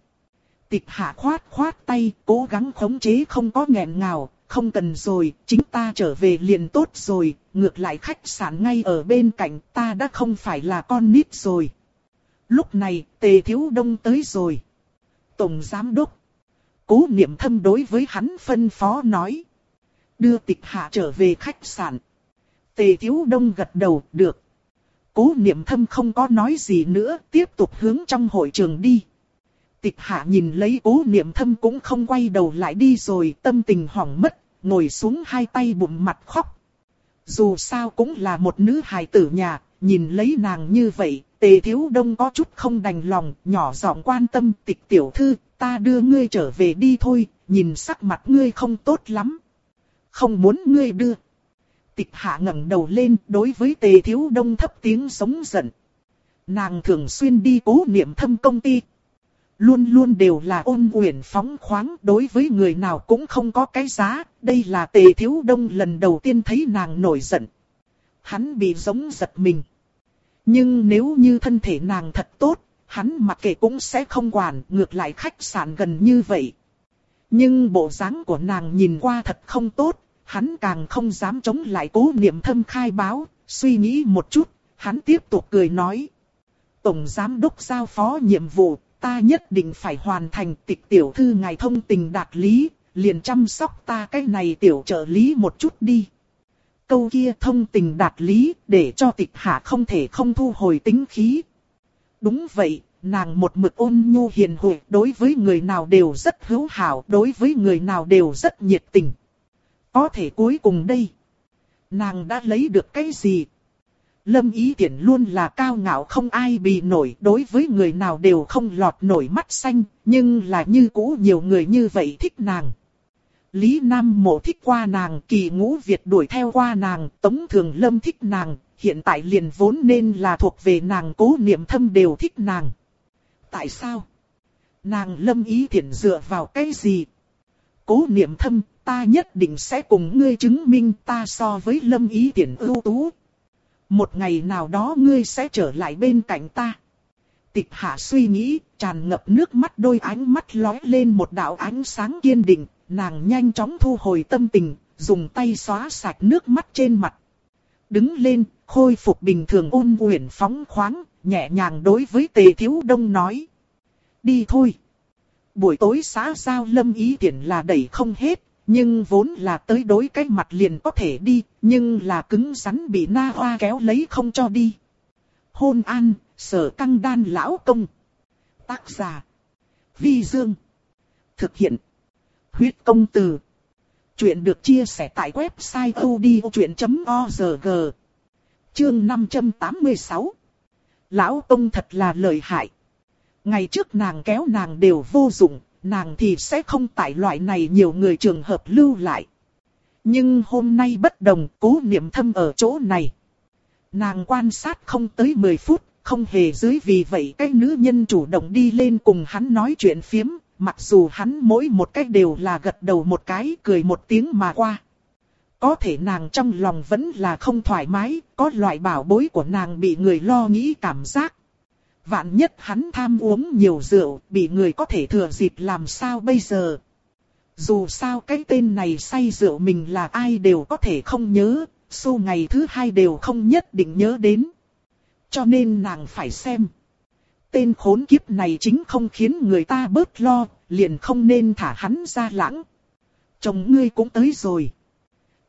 Tịch hạ khoát khoát tay, cố gắng khống chế không có nghẹn ngào, không cần rồi, chính ta trở về liền tốt rồi, ngược lại khách sạn ngay ở bên cạnh ta đã không phải là con nít rồi. Lúc này, tề thiếu đông tới rồi. Tổng giám đốc. Cố niệm thâm đối với hắn phân phó nói. Đưa tịch hạ trở về khách sạn. Tề thiếu đông gật đầu, được. Cố niệm thâm không có nói gì nữa, tiếp tục hướng trong hội trường đi. Tịch hạ nhìn lấy cố niệm thâm cũng không quay đầu lại đi rồi, tâm tình hoảng mất, ngồi xuống hai tay bụng mặt khóc. Dù sao cũng là một nữ hài tử nhà, nhìn lấy nàng như vậy, tề thiếu đông có chút không đành lòng, nhỏ giọng quan tâm tịch tiểu thư, ta đưa ngươi trở về đi thôi, nhìn sắc mặt ngươi không tốt lắm. Không muốn ngươi đưa. Tịch hạ ngẩng đầu lên đối với tề thiếu đông thấp tiếng sống giận. Nàng thường xuyên đi cố niệm thâm công ty. Luôn luôn đều là ôn uyển phóng khoáng đối với người nào cũng không có cái giá. Đây là tề thiếu đông lần đầu tiên thấy nàng nổi giận. Hắn bị giống giật mình. Nhưng nếu như thân thể nàng thật tốt, hắn mặc kệ cũng sẽ không quản, ngược lại khách sạn gần như vậy. Nhưng bộ dáng của nàng nhìn qua thật không tốt, hắn càng không dám chống lại cố niệm thâm khai báo, suy nghĩ một chút, hắn tiếp tục cười nói. Tổng giám đốc giao phó nhiệm vụ, ta nhất định phải hoàn thành tịch tiểu thư ngài thông tình đạt lý, liền chăm sóc ta cái này tiểu trợ lý một chút đi. Câu kia thông tình đạt lý, để cho tịch hạ không thể không thu hồi tính khí. Đúng vậy, nàng một mực ôn nhu hiền huệ, đối với người nào đều rất hữu hảo, đối với người nào đều rất nhiệt tình. Có thể cuối cùng đây, nàng đã lấy được cái gì? Lâm Ý Tiễn luôn là cao ngạo không ai bị nổi, đối với người nào đều không lọt nổi mắt xanh, nhưng là như cũ nhiều người như vậy thích nàng. Lý Nam Mộ thích qua nàng, kỳ ngũ Việt đuổi theo qua nàng, Tống Thường Lâm thích nàng, hiện tại liền vốn nên là thuộc về nàng cố niệm thâm đều thích nàng. Tại sao? Nàng Lâm Ý Thiển dựa vào cái gì? Cố niệm thâm, ta nhất định sẽ cùng ngươi chứng minh ta so với Lâm Ý Thiển ưu tú. Một ngày nào đó ngươi sẽ trở lại bên cạnh ta. Tịch hạ suy nghĩ, tràn ngập nước mắt đôi ánh mắt lóe lên một đạo ánh sáng kiên định, nàng nhanh chóng thu hồi tâm tình, dùng tay xóa sạch nước mắt trên mặt. Đứng lên, khôi phục bình thường ôn uyển phóng khoáng, nhẹ nhàng đối với tề thiếu đông nói. Đi thôi. Buổi tối xã giao lâm ý tiện là đẩy không hết, nhưng vốn là tới đối cái mặt liền có thể đi, nhưng là cứng rắn bị na hoa kéo lấy không cho đi. Hôn an, sở căng đan lão công. Tác giả. Vi Dương. Thực hiện. Huyết công từ. Chuyện được chia sẻ tại website odchuyện.org. Chương 586. Lão ông thật là lợi hại. Ngày trước nàng kéo nàng đều vô dụng, nàng thì sẽ không tại loại này nhiều người trường hợp lưu lại. Nhưng hôm nay bất đồng, cố niệm thâm ở chỗ này. Nàng quan sát không tới 10 phút, không hề dưới vì vậy cái nữ nhân chủ động đi lên cùng hắn nói chuyện phiếm, mặc dù hắn mỗi một cách đều là gật đầu một cái, cười một tiếng mà qua. Có thể nàng trong lòng vẫn là không thoải mái, có loại bảo bối của nàng bị người lo nghĩ cảm giác. Vạn nhất hắn tham uống nhiều rượu, bị người có thể thừa dịp làm sao bây giờ. Dù sao cái tên này say rượu mình là ai đều có thể không nhớ, su ngày thứ hai đều không nhất định nhớ đến. Cho nên nàng phải xem. Tên khốn kiếp này chính không khiến người ta bớt lo, liền không nên thả hắn ra lãng. Chồng ngươi cũng tới rồi.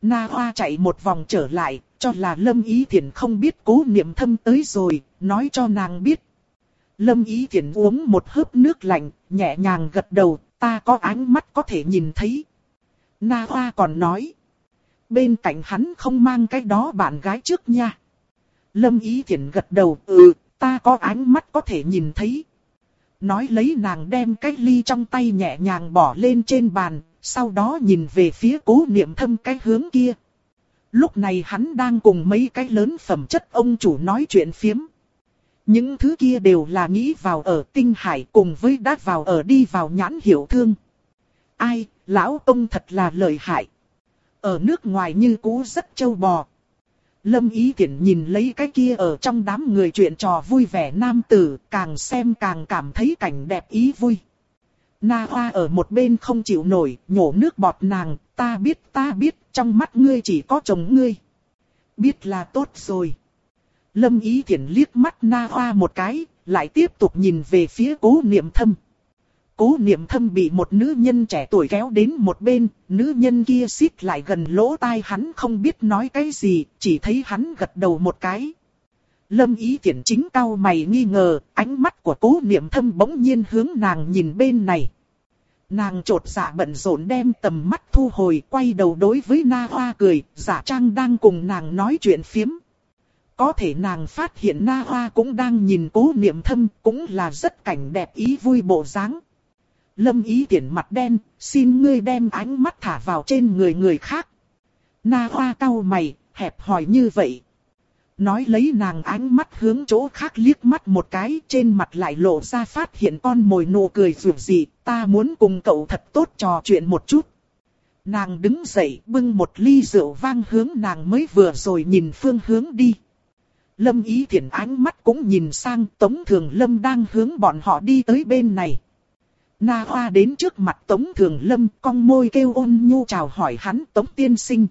Na Hoa chạy một vòng trở lại, cho là Lâm Ý Thiển không biết cố niệm thâm tới rồi, nói cho nàng biết. Lâm Ý Thiển uống một hớp nước lạnh, nhẹ nhàng gật đầu, ta có ánh mắt có thể nhìn thấy. Na Hoa còn nói. Bên cạnh hắn không mang cái đó bạn gái trước nha. Lâm Ý Thiển gật đầu, ừ, ta có ánh mắt có thể nhìn thấy. Nói lấy nàng đem cái ly trong tay nhẹ nhàng bỏ lên trên bàn, sau đó nhìn về phía cố niệm thâm cái hướng kia. Lúc này hắn đang cùng mấy cái lớn phẩm chất ông chủ nói chuyện phiếm. Những thứ kia đều là nghĩ vào ở tinh hải cùng với đát vào ở đi vào nhãn hiểu thương. Ai, lão ông thật là lợi hại. Ở nước ngoài như cũ rất châu bò. Lâm Ý Thiển nhìn lấy cái kia ở trong đám người chuyện trò vui vẻ nam tử, càng xem càng cảm thấy cảnh đẹp ý vui. Na Hoa ở một bên không chịu nổi, nhổ nước bọt nàng, ta biết ta biết, trong mắt ngươi chỉ có chồng ngươi. Biết là tốt rồi. Lâm Ý Thiển liếc mắt Na Hoa một cái, lại tiếp tục nhìn về phía cố niệm thâm. Cố niệm thâm bị một nữ nhân trẻ tuổi kéo đến một bên, nữ nhân kia xít lại gần lỗ tai hắn không biết nói cái gì, chỉ thấy hắn gật đầu một cái. Lâm ý tiện chính cao mày nghi ngờ, ánh mắt của cố niệm thâm bỗng nhiên hướng nàng nhìn bên này. Nàng trột dạ bận rộn đem tầm mắt thu hồi quay đầu đối với Na Hoa cười, giả trang đang cùng nàng nói chuyện phiếm. Có thể nàng phát hiện Na Hoa cũng đang nhìn cố niệm thâm, cũng là rất cảnh đẹp ý vui bộ dáng. Lâm ý tiện mặt đen, xin ngươi đem ánh mắt thả vào trên người người khác. Na Hoa cau mày, hẹp hỏi như vậy. Nói lấy nàng ánh mắt hướng chỗ khác liếc mắt một cái trên mặt lại lộ ra phát hiện con mồi nụ cười dù gì, ta muốn cùng cậu thật tốt trò chuyện một chút. Nàng đứng dậy bưng một ly rượu vang hướng nàng mới vừa rồi nhìn phương hướng đi. Lâm ý thiện ánh mắt cũng nhìn sang Tống Thường Lâm đang hướng bọn họ đi tới bên này. Na Hoa đến trước mặt Tống Thường Lâm cong môi kêu ôn nhu chào hỏi hắn Tống Tiên Sinh.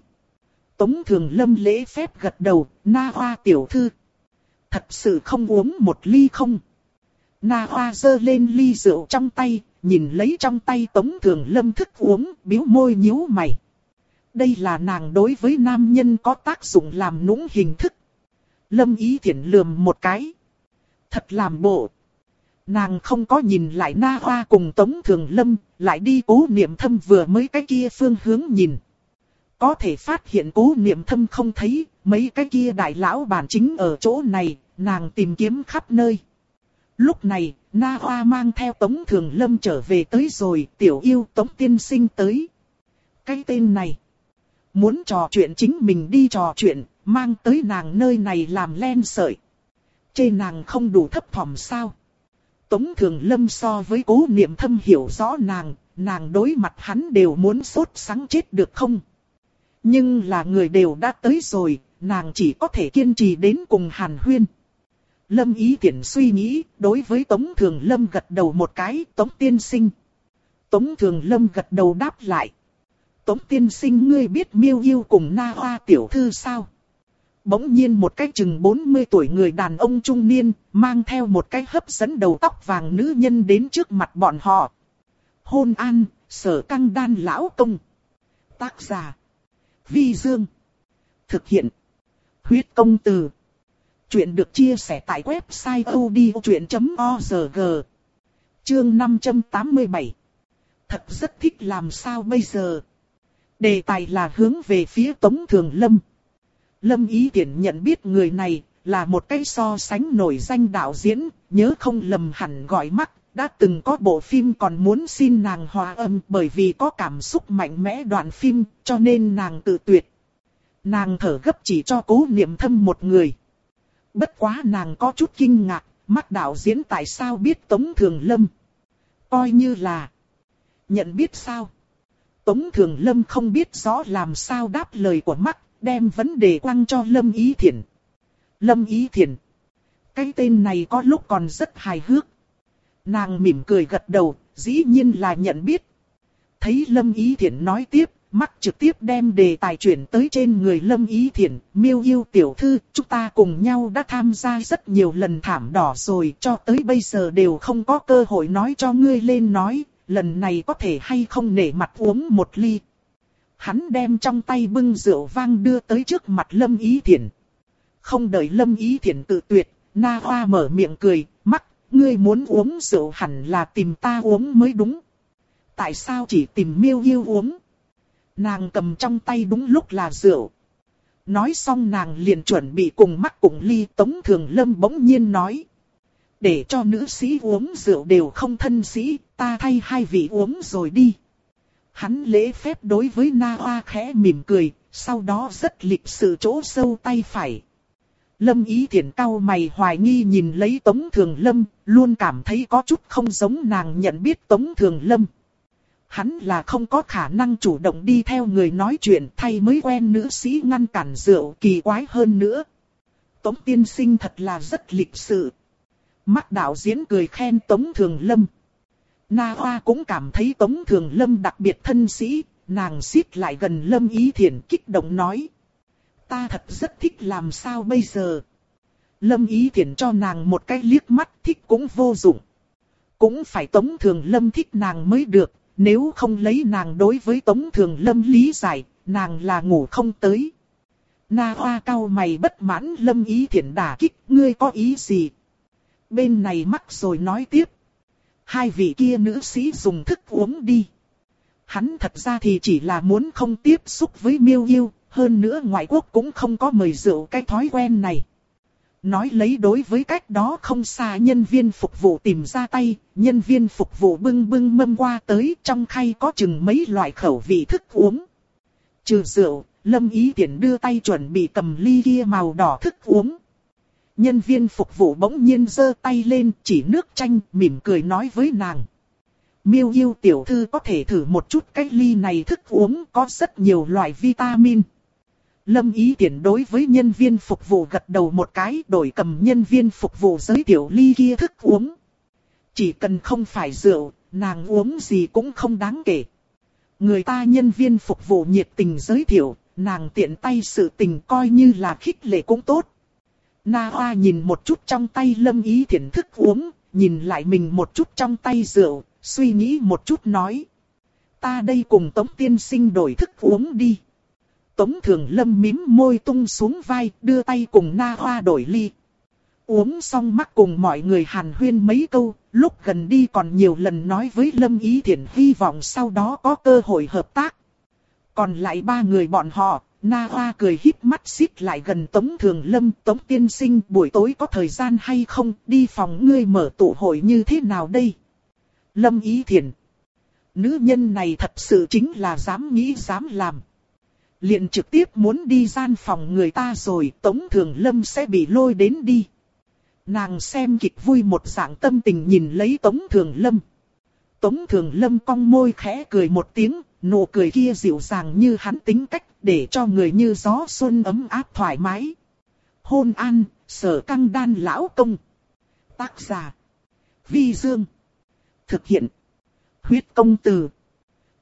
Tống Thường Lâm lễ phép gật đầu, Na Hoa tiểu thư. Thật sự không uống một ly không. Na Hoa giơ lên ly rượu trong tay, nhìn lấy trong tay Tống Thường Lâm thức uống, biếu môi nhíu mày. Đây là nàng đối với nam nhân có tác dụng làm nũng hình thức. Lâm ý thiện lườm một cái. Thật làm bộ. Nàng không có nhìn lại Na Hoa cùng Tống Thường Lâm, lại đi cố niệm thâm vừa mới cái kia phương hướng nhìn. Có thể phát hiện cố niệm thâm không thấy, mấy cái kia đại lão bản chính ở chỗ này, nàng tìm kiếm khắp nơi. Lúc này, Na Hoa mang theo Tống Thường Lâm trở về tới rồi, tiểu yêu Tống Tiên Sinh tới. Cái tên này, muốn trò chuyện chính mình đi trò chuyện, mang tới nàng nơi này làm len sợi. chê nàng không đủ thấp thỏm sao. Tống Thường Lâm so với cố niệm thâm hiểu rõ nàng, nàng đối mặt hắn đều muốn sốt sáng chết được không? Nhưng là người đều đã tới rồi, nàng chỉ có thể kiên trì đến cùng Hàn Huyên. Lâm ý tiện suy nghĩ, đối với Tống Thường Lâm gật đầu một cái, Tống Tiên Sinh. Tống Thường Lâm gật đầu đáp lại. Tống Tiên Sinh ngươi biết miêu yêu cùng na hoa tiểu thư sao? Bỗng nhiên một cái chừng 40 tuổi người đàn ông trung niên, mang theo một cái hấp dẫn đầu tóc vàng nữ nhân đến trước mặt bọn họ. Hôn an, sở căng đan lão công. Tác giả. Vi Dương. Thực hiện. Huyết công từ. Chuyện được chia sẻ tại website odchuyện.org. Chương 587. Thật rất thích làm sao bây giờ. Đề tài là hướng về phía Tống Thường Lâm. Lâm Ý Tiễn nhận biết người này là một cái so sánh nổi danh đạo diễn, nhớ không lầm hẳn gọi mắt, đã từng có bộ phim còn muốn xin nàng hòa âm bởi vì có cảm xúc mạnh mẽ đoạn phim, cho nên nàng tự tuyệt. Nàng thở gấp chỉ cho cố niệm thâm một người. Bất quá nàng có chút kinh ngạc, mắt đạo diễn tại sao biết Tống Thường Lâm. Coi như là Nhận biết sao? Tống Thường Lâm không biết rõ làm sao đáp lời của mắt, đem vấn đề quăng cho Lâm Ý Thiển. Lâm Ý Thiển. Cái tên này có lúc còn rất hài hước. Nàng mỉm cười gật đầu, dĩ nhiên là nhận biết. Thấy Lâm Ý Thiển nói tiếp, mắt trực tiếp đem đề tài chuyển tới trên người Lâm Ý Thiển, miêu yêu tiểu thư, chúng ta cùng nhau đã tham gia rất nhiều lần thảm đỏ rồi, cho tới bây giờ đều không có cơ hội nói cho ngươi lên nói, lần này có thể hay không nể mặt uống một ly. Hắn đem trong tay bưng rượu vang đưa tới trước mặt Lâm Ý Thiển. Không đợi Lâm Ý Thiển tự tuyệt, Na Hoa mở miệng cười, mắt, ngươi muốn uống rượu hẳn là tìm ta uống mới đúng. Tại sao chỉ tìm miêu yêu uống? Nàng cầm trong tay đúng lúc là rượu. Nói xong nàng liền chuẩn bị cùng mắt cùng ly tống thường lâm bỗng nhiên nói. Để cho nữ sĩ uống rượu đều không thân sĩ, ta thay hai vị uống rồi đi. Hắn lễ phép đối với Na Hoa khẽ mỉm cười, sau đó rất lịch sự chỗ sâu tay phải. Lâm ý thiện cao mày hoài nghi nhìn lấy Tống Thường Lâm, luôn cảm thấy có chút không giống nàng nhận biết Tống Thường Lâm. Hắn là không có khả năng chủ động đi theo người nói chuyện thay mới quen nữ sĩ ngăn cản rượu kỳ quái hơn nữa. Tống tiên sinh thật là rất lịch sự. Mắt đạo diễn cười khen Tống Thường Lâm. Na Hoa cũng cảm thấy Tống Thường Lâm đặc biệt thân sĩ, nàng xít lại gần Lâm Ý Thiển kích động nói. Ta thật rất thích làm sao bây giờ. Lâm Ý Thiển cho nàng một cái liếc mắt thích cũng vô dụng. Cũng phải Tống Thường Lâm thích nàng mới được, nếu không lấy nàng đối với Tống Thường Lâm lý giải, nàng là ngủ không tới. Na Hoa cao mày bất mãn Lâm Ý Thiển đả kích, ngươi có ý gì? Bên này mắc rồi nói tiếp. Hai vị kia nữ sĩ dùng thức uống đi. Hắn thật ra thì chỉ là muốn không tiếp xúc với miêu yêu, hơn nữa ngoại quốc cũng không có mời rượu cái thói quen này. Nói lấy đối với cách đó không xa nhân viên phục vụ tìm ra tay, nhân viên phục vụ bưng bưng mâm qua tới trong khay có chừng mấy loại khẩu vị thức uống. Trừ rượu, Lâm Ý tiện đưa tay chuẩn bị cầm ly kia màu đỏ thức uống. Nhân viên phục vụ bỗng nhiên giơ tay lên chỉ nước chanh mỉm cười nói với nàng. Miêu yêu tiểu thư có thể thử một chút cái ly này thức uống có rất nhiều loại vitamin. Lâm ý tiện đối với nhân viên phục vụ gật đầu một cái đổi cầm nhân viên phục vụ giới thiệu ly kia thức uống. Chỉ cần không phải rượu, nàng uống gì cũng không đáng kể. Người ta nhân viên phục vụ nhiệt tình giới thiệu, nàng tiện tay sự tình coi như là khích lệ cũng tốt. Na Hoa nhìn một chút trong tay lâm ý thiện thức uống, nhìn lại mình một chút trong tay rượu, suy nghĩ một chút nói. Ta đây cùng Tống Tiên Sinh đổi thức uống đi. Tống Thường Lâm mím môi tung xuống vai, đưa tay cùng Na Hoa đổi ly. Uống xong mắt cùng mọi người hàn huyên mấy câu, lúc gần đi còn nhiều lần nói với Lâm Ý Thiển hy vọng sau đó có cơ hội hợp tác. Còn lại ba người bọn họ, Na Hoa cười híp mắt xít lại gần Tống Thường Lâm, Tống Tiên Sinh buổi tối có thời gian hay không, đi phòng ngươi mở tụ hội như thế nào đây? Lâm Ý Thiển Nữ nhân này thật sự chính là dám nghĩ dám làm. liền trực tiếp muốn đi gian phòng người ta rồi Tống Thường Lâm sẽ bị lôi đến đi. Nàng xem kịch vui một dạng tâm tình nhìn lấy Tống Thường Lâm. Tống Thường Lâm cong môi khẽ cười một tiếng, nụ cười kia dịu dàng như hắn tính cách, để cho người như gió xuân ấm áp thoải mái. Hôn an, sở căng đan lão công. Tác giả. Vi Dương. Thực hiện. Huyết công từ.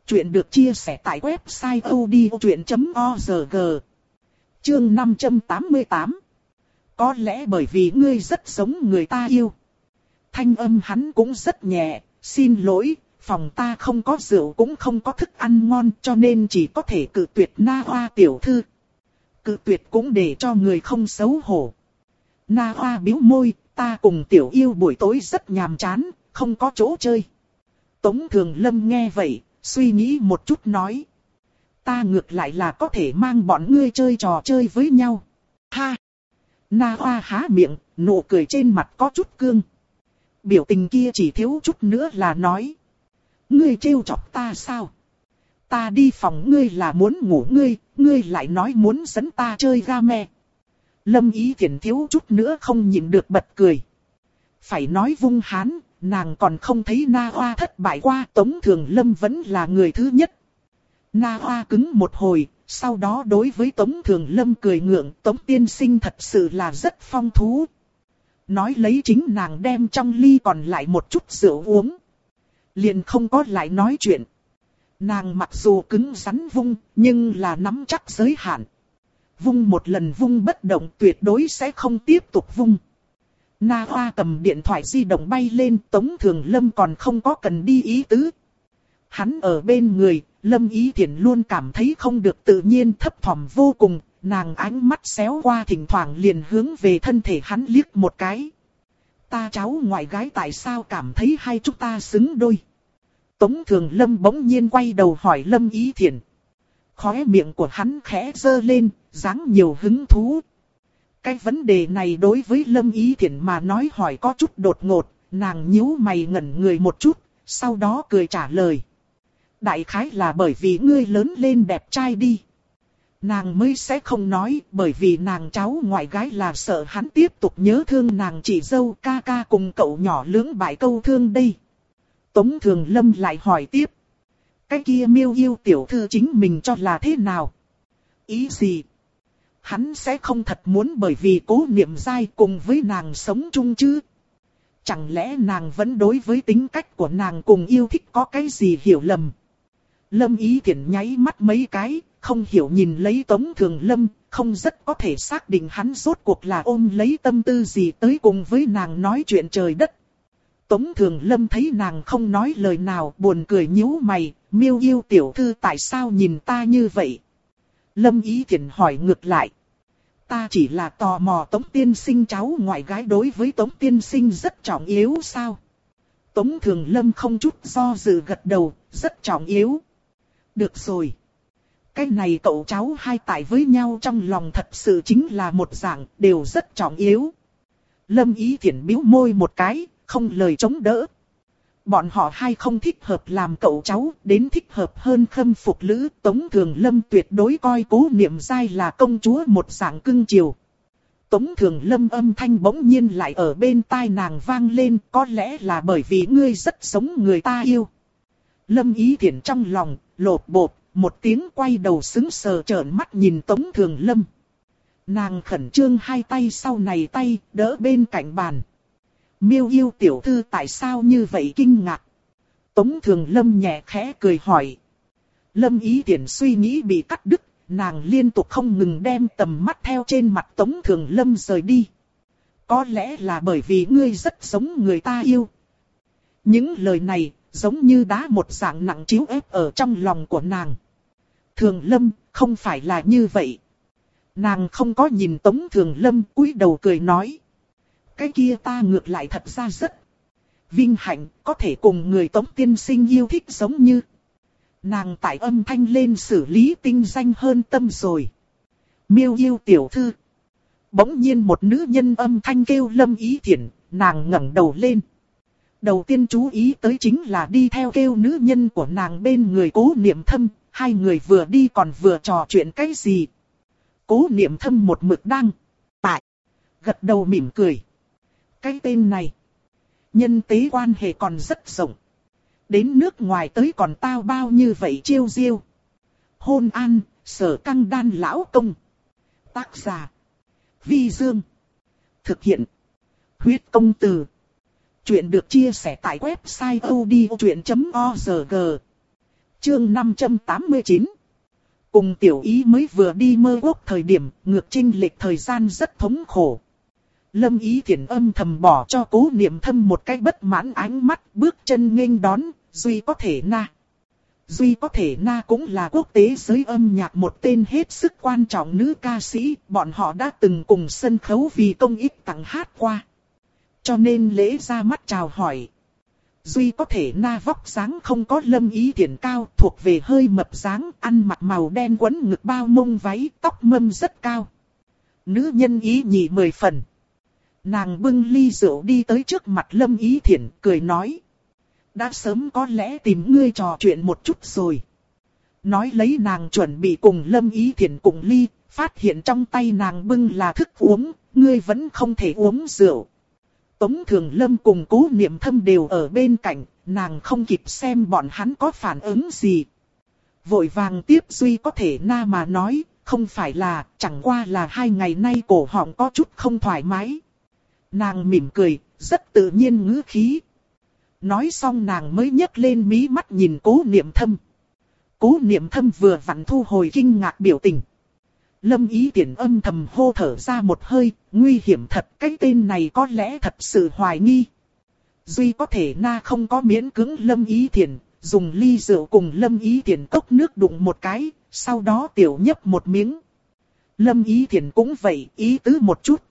Chuyện được chia sẻ tại website odchuyện.org. Chương 588. Có lẽ bởi vì ngươi rất giống người ta yêu. Thanh âm hắn cũng rất nhẹ, xin lỗi, phòng ta không có rượu cũng không có thức ăn ngon cho nên chỉ có thể cự tuyệt na hoa tiểu thư. Cự tuyệt cũng để cho người không xấu hổ. Na hoa biếu môi, ta cùng tiểu yêu buổi tối rất nhàm chán, không có chỗ chơi. Tống Thường Lâm nghe vậy, suy nghĩ một chút nói. Ta ngược lại là có thể mang bọn ngươi chơi trò chơi với nhau. Ha! Na Hoa há miệng, nụ cười trên mặt có chút cương. Biểu tình kia chỉ thiếu chút nữa là nói. Ngươi trêu chọc ta sao? Ta đi phòng ngươi là muốn ngủ ngươi, ngươi lại nói muốn dẫn ta chơi game. Lâm ý thiện thiếu chút nữa không nhịn được bật cười. Phải nói vung hán, nàng còn không thấy Na Hoa thất bại qua Tống Thường Lâm vẫn là người thứ nhất. Na Hoa cứng một hồi, sau đó đối với Tống Thường Lâm cười ngượng Tống Tiên Sinh thật sự là rất phong thú. Nói lấy chính nàng đem trong ly còn lại một chút rượu uống. Liền không có lại nói chuyện. Nàng mặc dù cứng rắn vung, nhưng là nắm chắc giới hạn. Vung một lần vung bất động tuyệt đối sẽ không tiếp tục vung. Na Hoa cầm điện thoại di động bay lên Tống Thường Lâm còn không có cần đi ý tứ. Hắn ở bên người, Lâm Ý Thiển luôn cảm thấy không được tự nhiên thấp thỏm vô cùng, nàng ánh mắt xéo qua thỉnh thoảng liền hướng về thân thể hắn liếc một cái. Ta cháu ngoại gái tại sao cảm thấy hai chúng ta xứng đôi? Tống Thường Lâm bỗng nhiên quay đầu hỏi Lâm Ý Thiển. Khóe miệng của hắn khẽ dơ lên, dáng nhiều hứng thú. Cái vấn đề này đối với Lâm Ý Thiển mà nói hỏi có chút đột ngột, nàng nhíu mày ngẩn người một chút, sau đó cười trả lời. Đại khái là bởi vì ngươi lớn lên đẹp trai đi. Nàng mới sẽ không nói bởi vì nàng cháu ngoại gái là sợ hắn tiếp tục nhớ thương nàng chị dâu ca ca cùng cậu nhỏ lưỡng bại câu thương đây. Tống Thường Lâm lại hỏi tiếp. Cái kia miêu yêu tiểu thư chính mình cho là thế nào? Ý gì? Hắn sẽ không thật muốn bởi vì cố niệm dai cùng với nàng sống chung chứ? Chẳng lẽ nàng vẫn đối với tính cách của nàng cùng yêu thích có cái gì hiểu lầm? Lâm ý thiện nháy mắt mấy cái, không hiểu nhìn lấy Tống Thường Lâm, không rất có thể xác định hắn rốt cuộc là ôm lấy tâm tư gì tới cùng với nàng nói chuyện trời đất. Tống Thường Lâm thấy nàng không nói lời nào buồn cười nhíu mày, miêu yêu tiểu thư tại sao nhìn ta như vậy? Lâm Ý Thiển hỏi ngược lại. Ta chỉ là tò mò Tống Tiên Sinh cháu ngoại gái đối với Tống Tiên Sinh rất trọng yếu sao? Tống Thường Lâm không chút do dự gật đầu, rất trọng yếu. Được rồi. Cái này cậu cháu hai tại với nhau trong lòng thật sự chính là một dạng, đều rất trọng yếu. Lâm Ý Thiển biếu môi một cái, không lời chống đỡ. Bọn họ hai không thích hợp làm cậu cháu, đến thích hợp hơn khâm phục lữ. Tống Thường Lâm tuyệt đối coi cố niệm dai là công chúa một dạng cưng chiều. Tống Thường Lâm âm thanh bỗng nhiên lại ở bên tai nàng vang lên, có lẽ là bởi vì ngươi rất sống người ta yêu. Lâm Ý Thiển trong lòng, lột bột, một tiếng quay đầu xứng sờ trợn mắt nhìn Tống Thường Lâm. Nàng khẩn trương hai tay sau này tay, đỡ bên cạnh bàn. Miêu yêu tiểu thư tại sao như vậy kinh ngạc? Tống Thường Lâm nhẹ khẽ cười hỏi. Lâm ý tiện suy nghĩ bị cắt đứt, nàng liên tục không ngừng đem tầm mắt theo trên mặt Tống Thường Lâm rời đi. Có lẽ là bởi vì ngươi rất giống người ta yêu. Những lời này, giống như đá một dạng nặng chiếu ép ở trong lòng của nàng. Thường Lâm, không phải là như vậy. Nàng không có nhìn Tống Thường Lâm cúi đầu cười nói. Cái kia ta ngược lại thật ra rất vinh hạnh có thể cùng người Tống Tiên Sinh yêu thích giống như. Nàng tại âm thanh lên xử lý tinh danh hơn tâm rồi. Miêu yêu tiểu thư. Bỗng nhiên một nữ nhân âm thanh kêu lâm ý thiện, nàng ngẩng đầu lên. Đầu tiên chú ý tới chính là đi theo kêu nữ nhân của nàng bên người cố niệm thâm, hai người vừa đi còn vừa trò chuyện cái gì. Cố niệm thâm một mực đang, tại, gật đầu mỉm cười. Cái tên này, nhân tế quan hệ còn rất rộng. Đến nước ngoài tới còn tao bao như vậy chiêu diêu. Hôn an, sở căng đan lão công. Tác giả. Vi Dương. Thực hiện. Huyết công từ. Chuyện được chia sẻ tại website odchuyện.org. Chương 589. Cùng tiểu ý mới vừa đi mơ quốc thời điểm, ngược trinh lệch thời gian rất thống khổ. Lâm ý thiện âm thầm bỏ cho cố niệm thâm một cái bất mãn ánh mắt, bước chân nghênh đón, duy có thể na. Duy có thể na cũng là quốc tế giới âm nhạc một tên hết sức quan trọng nữ ca sĩ, bọn họ đã từng cùng sân khấu vì công ích tặng hát qua. Cho nên lễ ra mắt chào hỏi. Duy có thể na vóc dáng không có lâm ý thiện cao, thuộc về hơi mập dáng, ăn mặc màu đen quấn ngực bao mông váy, tóc mâm rất cao. Nữ nhân ý nhị mười phần. Nàng bưng ly rượu đi tới trước mặt Lâm Ý Thiển, cười nói. Đã sớm có lẽ tìm ngươi trò chuyện một chút rồi. Nói lấy nàng chuẩn bị cùng Lâm Ý Thiển cùng ly, phát hiện trong tay nàng bưng là thức uống, ngươi vẫn không thể uống rượu. Tống Thường Lâm cùng cố niệm thâm đều ở bên cạnh, nàng không kịp xem bọn hắn có phản ứng gì. Vội vàng tiếp Duy có thể na mà nói, không phải là, chẳng qua là hai ngày nay cổ họng có chút không thoải mái. Nàng mỉm cười, rất tự nhiên ngữ khí. Nói xong nàng mới nhấc lên mí mắt nhìn cố niệm thâm. Cố niệm thâm vừa vặn thu hồi kinh ngạc biểu tình. Lâm ý tiện âm thầm hô thở ra một hơi, nguy hiểm thật, cái tên này có lẽ thật sự hoài nghi. Duy có thể na không có miễn cứng lâm ý thiện, dùng ly rượu cùng lâm ý thiện cốc nước đụng một cái, sau đó tiểu nhấp một miếng. Lâm ý thiện cũng vậy, ý tứ một chút.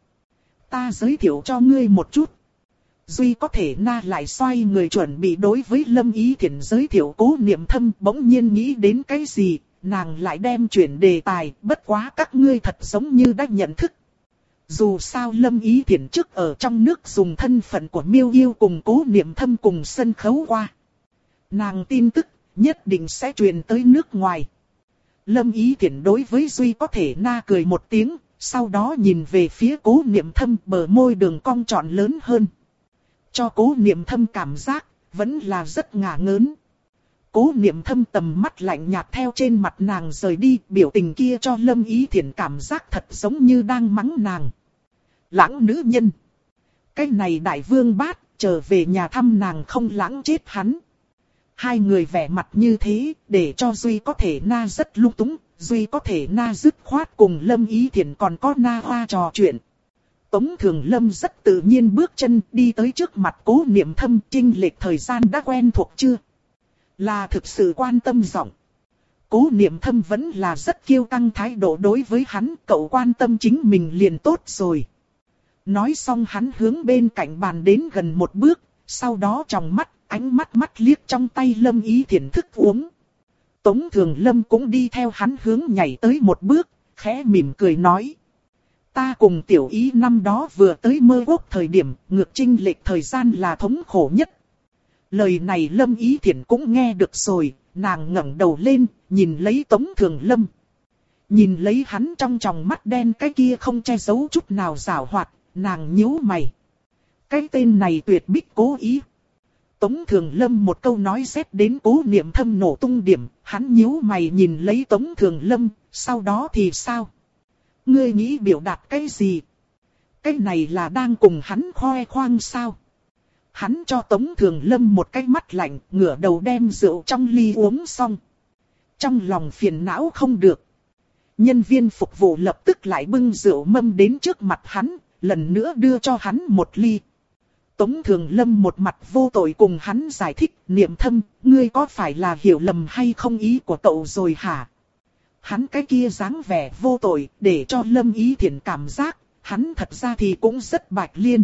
Ta giới thiệu cho ngươi một chút. Duy có thể na lại xoay người chuẩn bị đối với lâm ý thiện giới thiệu cố niệm thâm bỗng nhiên nghĩ đến cái gì, nàng lại đem chuyển đề tài, bất quá các ngươi thật giống như đã nhận thức. Dù sao lâm ý Thiển trước ở trong nước dùng thân phận của miêu yêu cùng cố niệm thâm cùng sân khấu qua. Nàng tin tức nhất định sẽ truyền tới nước ngoài. Lâm ý Thiển đối với Duy có thể na cười một tiếng, sau đó nhìn về phía cố niệm thâm bờ môi đường cong trọn lớn hơn. Cho cố niệm thâm cảm giác, vẫn là rất ngả ngớn. Cố niệm thâm tầm mắt lạnh nhạt theo trên mặt nàng rời đi, biểu tình kia cho lâm ý thiền cảm giác thật giống như đang mắng nàng. Lãng nữ nhân. Cái này đại vương bát, trở về nhà thăm nàng không lãng chết hắn. Hai người vẻ mặt như thế, để cho Duy có thể na rất lung túng, Duy có thể na dứt khoát cùng Lâm Ý Thiển còn có na hoa trò chuyện. Tống Thường Lâm rất tự nhiên bước chân đi tới trước mặt cố niệm thâm trinh lệch thời gian đã quen thuộc chưa? Là thực sự quan tâm giọng. Cố niệm thâm vẫn là rất kiêu căng thái độ đối với hắn, cậu quan tâm chính mình liền tốt rồi. Nói xong hắn hướng bên cạnh bàn đến gần một bước, sau đó trong mắt, ánh mắt mắt liếc trong tay lâm ý thiện thức uống. Tống thường lâm cũng đi theo hắn hướng nhảy tới một bước, khẽ mỉm cười nói. Ta cùng tiểu ý năm đó vừa tới mơ quốc thời điểm, ngược trinh lệch thời gian là thống khổ nhất. Lời này lâm ý Thiển cũng nghe được rồi, nàng ngẩng đầu lên, nhìn lấy tống thường lâm. Nhìn lấy hắn trong tròng mắt đen cái kia không che giấu chút nào rào hoạt, nàng nhíu mày. Cái tên này tuyệt bích cố ý. Tống Thường Lâm một câu nói xét đến cố niệm thâm nổ tung điểm, hắn nhíu mày nhìn lấy Tống Thường Lâm, sau đó thì sao? Ngươi nghĩ biểu đạt cái gì? Cái này là đang cùng hắn khoe khoang sao? Hắn cho Tống Thường Lâm một cái mắt lạnh, ngửa đầu đem rượu trong ly uống xong. Trong lòng phiền não không được. Nhân viên phục vụ lập tức lại bưng rượu mâm đến trước mặt hắn, lần nữa đưa cho hắn một ly. Tống Thường Lâm một mặt vô tội cùng hắn giải thích, niệm thâm, ngươi có phải là hiểu lầm hay không ý của cậu rồi hả? Hắn cái kia dáng vẻ vô tội, để cho Lâm ý thiện cảm giác, hắn thật ra thì cũng rất bạch liên.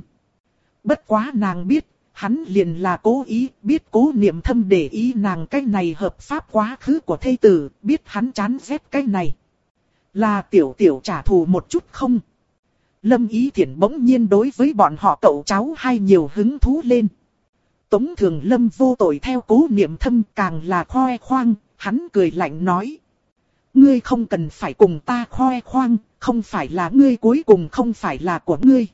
Bất quá nàng biết, hắn liền là cố ý, biết cố niệm thâm để ý nàng cái này hợp pháp quá khứ của thây tử, biết hắn chán ghét cái này. Là tiểu tiểu trả thù một chút không? Lâm Ý Thiển bỗng nhiên đối với bọn họ cậu cháu hay nhiều hứng thú lên. Tống Thường Lâm vô tội theo cố niệm thâm càng là khoe khoang, hắn cười lạnh nói. Ngươi không cần phải cùng ta khoe khoang, không phải là ngươi cuối cùng không phải là của ngươi.